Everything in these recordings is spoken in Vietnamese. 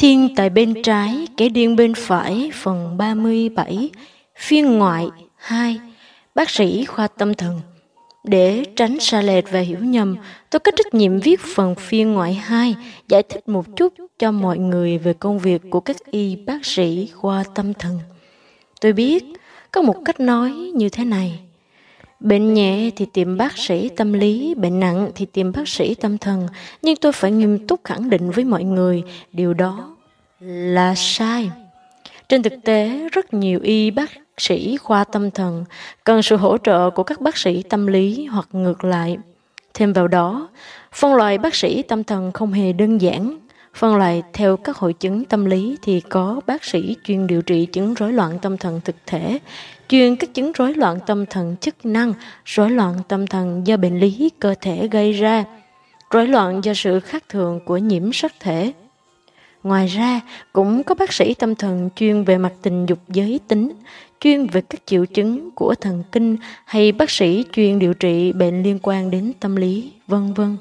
Thiên tại bên trái, kẻ điên bên phải, phần 37, phiên ngoại 2, bác sĩ khoa tâm thần. Để tránh xa lệch và hiểu nhầm, tôi có trách nhiệm viết phần phiên ngoại 2, giải thích một chút cho mọi người về công việc của các y bác sĩ khoa tâm thần. Tôi biết có một cách nói như thế này. Bệnh nhẹ thì tìm bác sĩ tâm lý, bệnh nặng thì tìm bác sĩ tâm thần, nhưng tôi phải nghiêm túc khẳng định với mọi người điều đó là sai. Trên thực tế, rất nhiều y bác sĩ khoa tâm thần cần sự hỗ trợ của các bác sĩ tâm lý hoặc ngược lại. Thêm vào đó, phân loại bác sĩ tâm thần không hề đơn giản. Phân loại theo các hội chứng tâm lý thì có bác sĩ chuyên điều trị chứng rối loạn tâm thần thực thể, chuyên các chứng rối loạn tâm thần chức năng, rối loạn tâm thần do bệnh lý cơ thể gây ra, rối loạn do sự khác thường của nhiễm sắc thể. Ngoài ra, cũng có bác sĩ tâm thần chuyên về mặt tình dục giới tính, chuyên về các triệu chứng của thần kinh hay bác sĩ chuyên điều trị bệnh liên quan đến tâm lý, vân vân.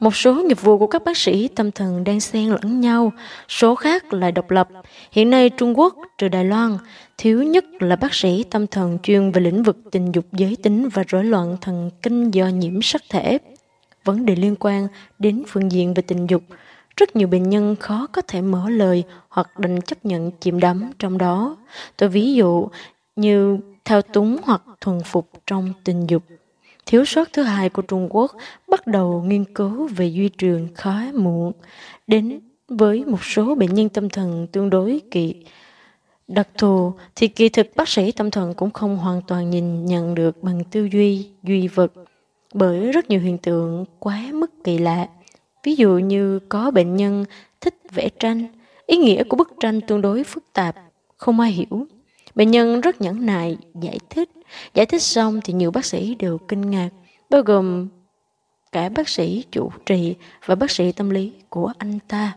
Một số nghiệp vụ của các bác sĩ tâm thần đang xen lẫn nhau, số khác lại độc lập. Hiện nay Trung Quốc, trừ Đài Loan, thiếu nhất là bác sĩ tâm thần chuyên về lĩnh vực tình dục giới tính và rối loạn thần kinh do nhiễm sắc thể. Vấn đề liên quan đến phương diện về tình dục, rất nhiều bệnh nhân khó có thể mở lời hoặc đành chấp nhận chìm đắm trong đó. Tôi ví dụ như thao túng hoặc thuần phục trong tình dục. Thiếu sót thứ hai của Trung Quốc bắt đầu nghiên cứu về duy truyền khá muộn, đến với một số bệnh nhân tâm thần tương đối kỳ đặc thù thì kỳ thực bác sĩ tâm thần cũng không hoàn toàn nhìn nhận được bằng tư duy duy vật bởi rất nhiều hiện tượng quá mức kỳ lạ. Ví dụ như có bệnh nhân thích vẽ tranh, ý nghĩa của bức tranh tương đối phức tạp, không ai hiểu. Bệnh nhân rất nhẫn nại, giải thích. Giải thích xong thì nhiều bác sĩ đều kinh ngạc, bao gồm cả bác sĩ chủ trì và bác sĩ tâm lý của anh ta.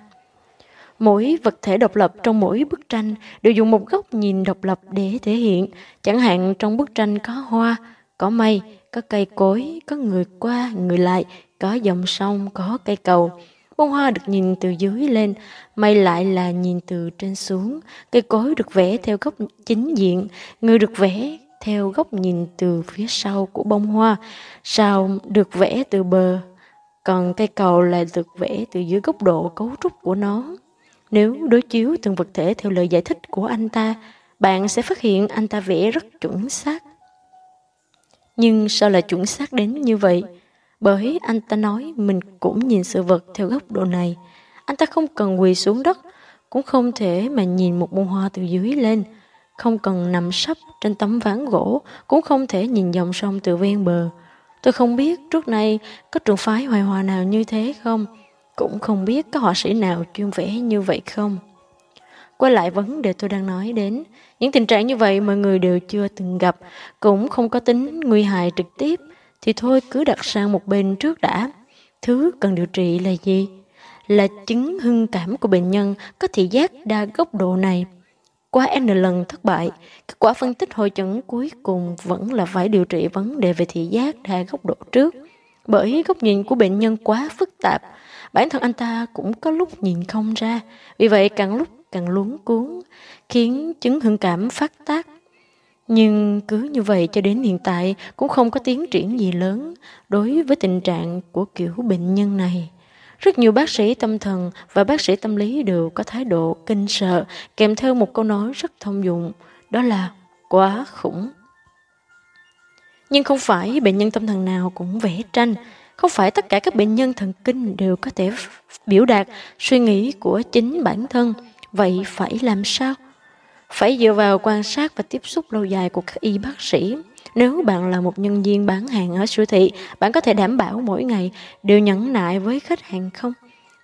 Mỗi vật thể độc lập trong mỗi bức tranh đều dùng một góc nhìn độc lập để thể hiện. Chẳng hạn trong bức tranh có hoa, có mây, có cây cối, có người qua, người lại, có dòng sông, có cây cầu. Bông hoa được nhìn từ dưới lên, mây lại là nhìn từ trên xuống. Cây cối được vẽ theo góc chính diện, người được vẽ theo góc nhìn từ phía sau của bông hoa. Sao được vẽ từ bờ, còn cây cầu lại được vẽ từ dưới góc độ cấu trúc của nó. Nếu đối chiếu từng vật thể theo lời giải thích của anh ta, bạn sẽ phát hiện anh ta vẽ rất chuẩn xác. Nhưng sao lại chuẩn xác đến như vậy? Bởi anh ta nói mình cũng nhìn sự vật theo góc độ này. Anh ta không cần quỳ xuống đất, cũng không thể mà nhìn một bông hoa từ dưới lên. Không cần nằm sấp trên tấm ván gỗ, cũng không thể nhìn dòng sông từ ven bờ. Tôi không biết trước nay có trường phái hoài hòa nào như thế không? Cũng không biết có họa sĩ nào chuyên vẽ như vậy không? Quay lại vấn đề tôi đang nói đến, những tình trạng như vậy mọi người đều chưa từng gặp, cũng không có tính nguy hại trực tiếp, thì thôi cứ đặt sang một bên trước đã. Thứ cần điều trị là gì? Là chứng hưng cảm của bệnh nhân có thị giác đa góc độ này. Qua N lần thất bại, kết quả phân tích hội chẩn cuối cùng vẫn là phải điều trị vấn đề về thị giác đa góc độ trước. Bởi góc nhìn của bệnh nhân quá phức tạp, bản thân anh ta cũng có lúc nhìn không ra, vì vậy càng lúc càng luống cuốn, khiến chứng hưng cảm phát tác nhưng cứ như vậy cho đến hiện tại cũng không có tiến triển gì lớn đối với tình trạng của kiểu bệnh nhân này. Rất nhiều bác sĩ tâm thần và bác sĩ tâm lý đều có thái độ kinh sợ kèm theo một câu nói rất thông dụng, đó là quá khủng. Nhưng không phải bệnh nhân tâm thần nào cũng vẽ tranh, không phải tất cả các bệnh nhân thần kinh đều có thể biểu đạt suy nghĩ của chính bản thân. Vậy phải làm sao? Phải dựa vào quan sát và tiếp xúc lâu dài của các y bác sĩ. Nếu bạn là một nhân viên bán hàng ở siêu thị, bạn có thể đảm bảo mỗi ngày đều nhẫn nại với khách hàng không?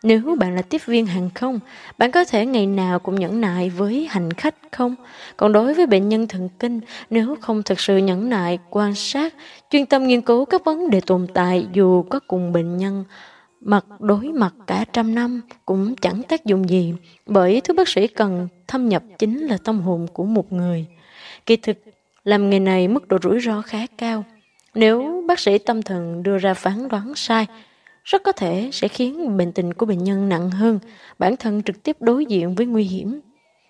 Nếu bạn là tiếp viên hàng không, bạn có thể ngày nào cũng nhẫn nại với hành khách không? Còn đối với bệnh nhân thần kinh, nếu không thực sự nhẫn nại, quan sát, chuyên tâm nghiên cứu các vấn đề tồn tại dù có cùng bệnh nhân, mặt đối mặt cả trăm năm cũng chẳng tác dụng gì, bởi thứ bác sĩ cần thâm nhập chính là tâm hồn của một người. Kỳ thực, làm nghề này mức độ rủi ro khá cao. Nếu bác sĩ tâm thần đưa ra phán đoán sai, rất có thể sẽ khiến bệnh tình của bệnh nhân nặng hơn, bản thân trực tiếp đối diện với nguy hiểm.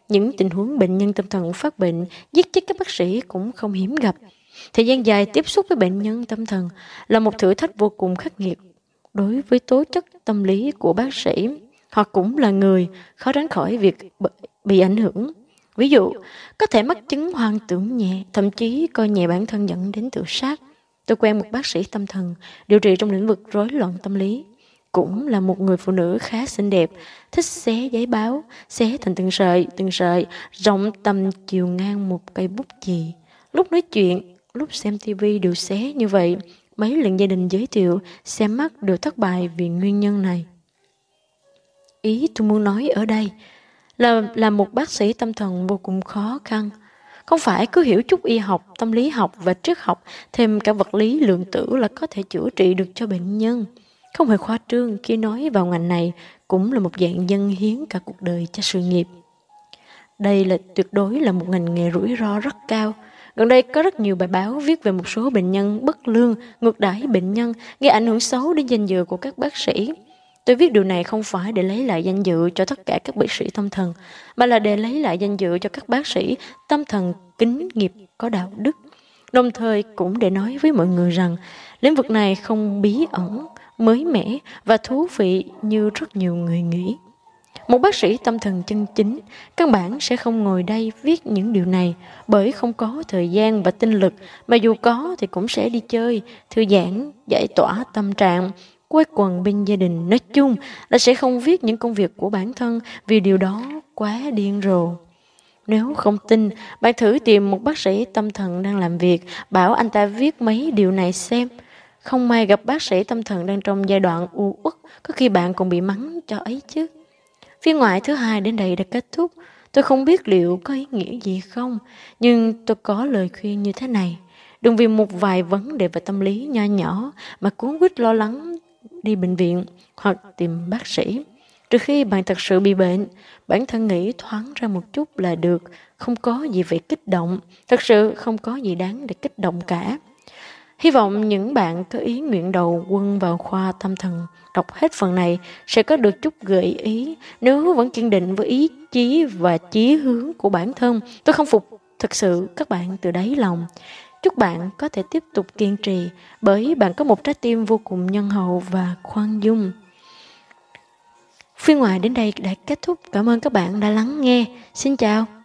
Những tình huống bệnh nhân tâm thần phát bệnh giết chết các bác sĩ cũng không hiếm gặp. Thời gian dài tiếp xúc với bệnh nhân tâm thần là một thử thách vô cùng khắc nghiệt đối với tố chất tâm lý của bác sĩ. Họ cũng là người khó tránh khỏi việc bị ảnh hưởng. Ví dụ, có thể mắc chứng hoang tưởng nhẹ, thậm chí coi nhẹ bản thân dẫn đến tự sát. Tôi quen một bác sĩ tâm thần, điều trị trong lĩnh vực rối loạn tâm lý. Cũng là một người phụ nữ khá xinh đẹp, thích xé giấy báo, xé thành từng sợi, từng sợi, rộng tầm chiều ngang một cây bút chì. Lúc nói chuyện, lúc xem tivi đều xé như vậy. Mấy lần gia đình giới thiệu, xem mắt đều thất bại vì nguyên nhân này. Ý tôi muốn nói ở đây là là một bác sĩ tâm thần vô cùng khó khăn. Không phải cứ hiểu chút y học, tâm lý học và triết học, thêm cả vật lý lượng tử là có thể chữa trị được cho bệnh nhân. Không hề khoa trương khi nói vào ngành này cũng là một dạng dân hiến cả cuộc đời cho sự nghiệp. Đây là tuyệt đối là một ngành nghề rủi ro rất cao. Gần đây có rất nhiều bài báo viết về một số bệnh nhân bất lương, ngược đãi bệnh nhân, gây ảnh hưởng xấu đến danh dự của các bác sĩ. Tôi viết điều này không phải để lấy lại danh dự cho tất cả các bác sĩ tâm thần, mà là để lấy lại danh dự cho các bác sĩ tâm thần kính nghiệp có đạo đức. Đồng thời cũng để nói với mọi người rằng lĩnh vực này không bí ẩn, mới mẻ và thú vị như rất nhiều người nghĩ. Một bác sĩ tâm thần chân chính, căn bản sẽ không ngồi đây viết những điều này bởi không có thời gian và tinh lực, mà dù có thì cũng sẽ đi chơi, thư giãn, giải tỏa tâm trạng, quay quần bên gia đình nói chung là sẽ không viết những công việc của bản thân vì điều đó quá điên rồ. Nếu không tin, bạn thử tìm một bác sĩ tâm thần đang làm việc, bảo anh ta viết mấy điều này xem. Không may gặp bác sĩ tâm thần đang trong giai đoạn u uất, có khi bạn còn bị mắng cho ấy chứ. Phiên ngoại thứ hai đến đây đã kết thúc. Tôi không biết liệu có ý nghĩa gì không, nhưng tôi có lời khuyên như thế này. Đừng vì một vài vấn đề về tâm lý nho nhỏ mà cuốn quýt lo lắng đi bệnh viện hoặc tìm bác sĩ. Trừ khi bạn thật sự bị bệnh, bản thân nghĩ thoáng ra một chút là được, không có gì phải kích động, thật sự không có gì đáng để kích động cả. Hy vọng những bạn có ý nguyện đầu quân vào khoa tâm thần đọc hết phần này sẽ có được chút gợi ý nếu vẫn kiên định với ý chí và chí hướng của bản thân. Tôi không phục thực sự các bạn từ đáy lòng. Chúc bạn có thể tiếp tục kiên trì, bởi bạn có một trái tim vô cùng nhân hậu và khoan dung. Phiên ngoại đến đây đã kết thúc. Cảm ơn các bạn đã lắng nghe. Xin chào.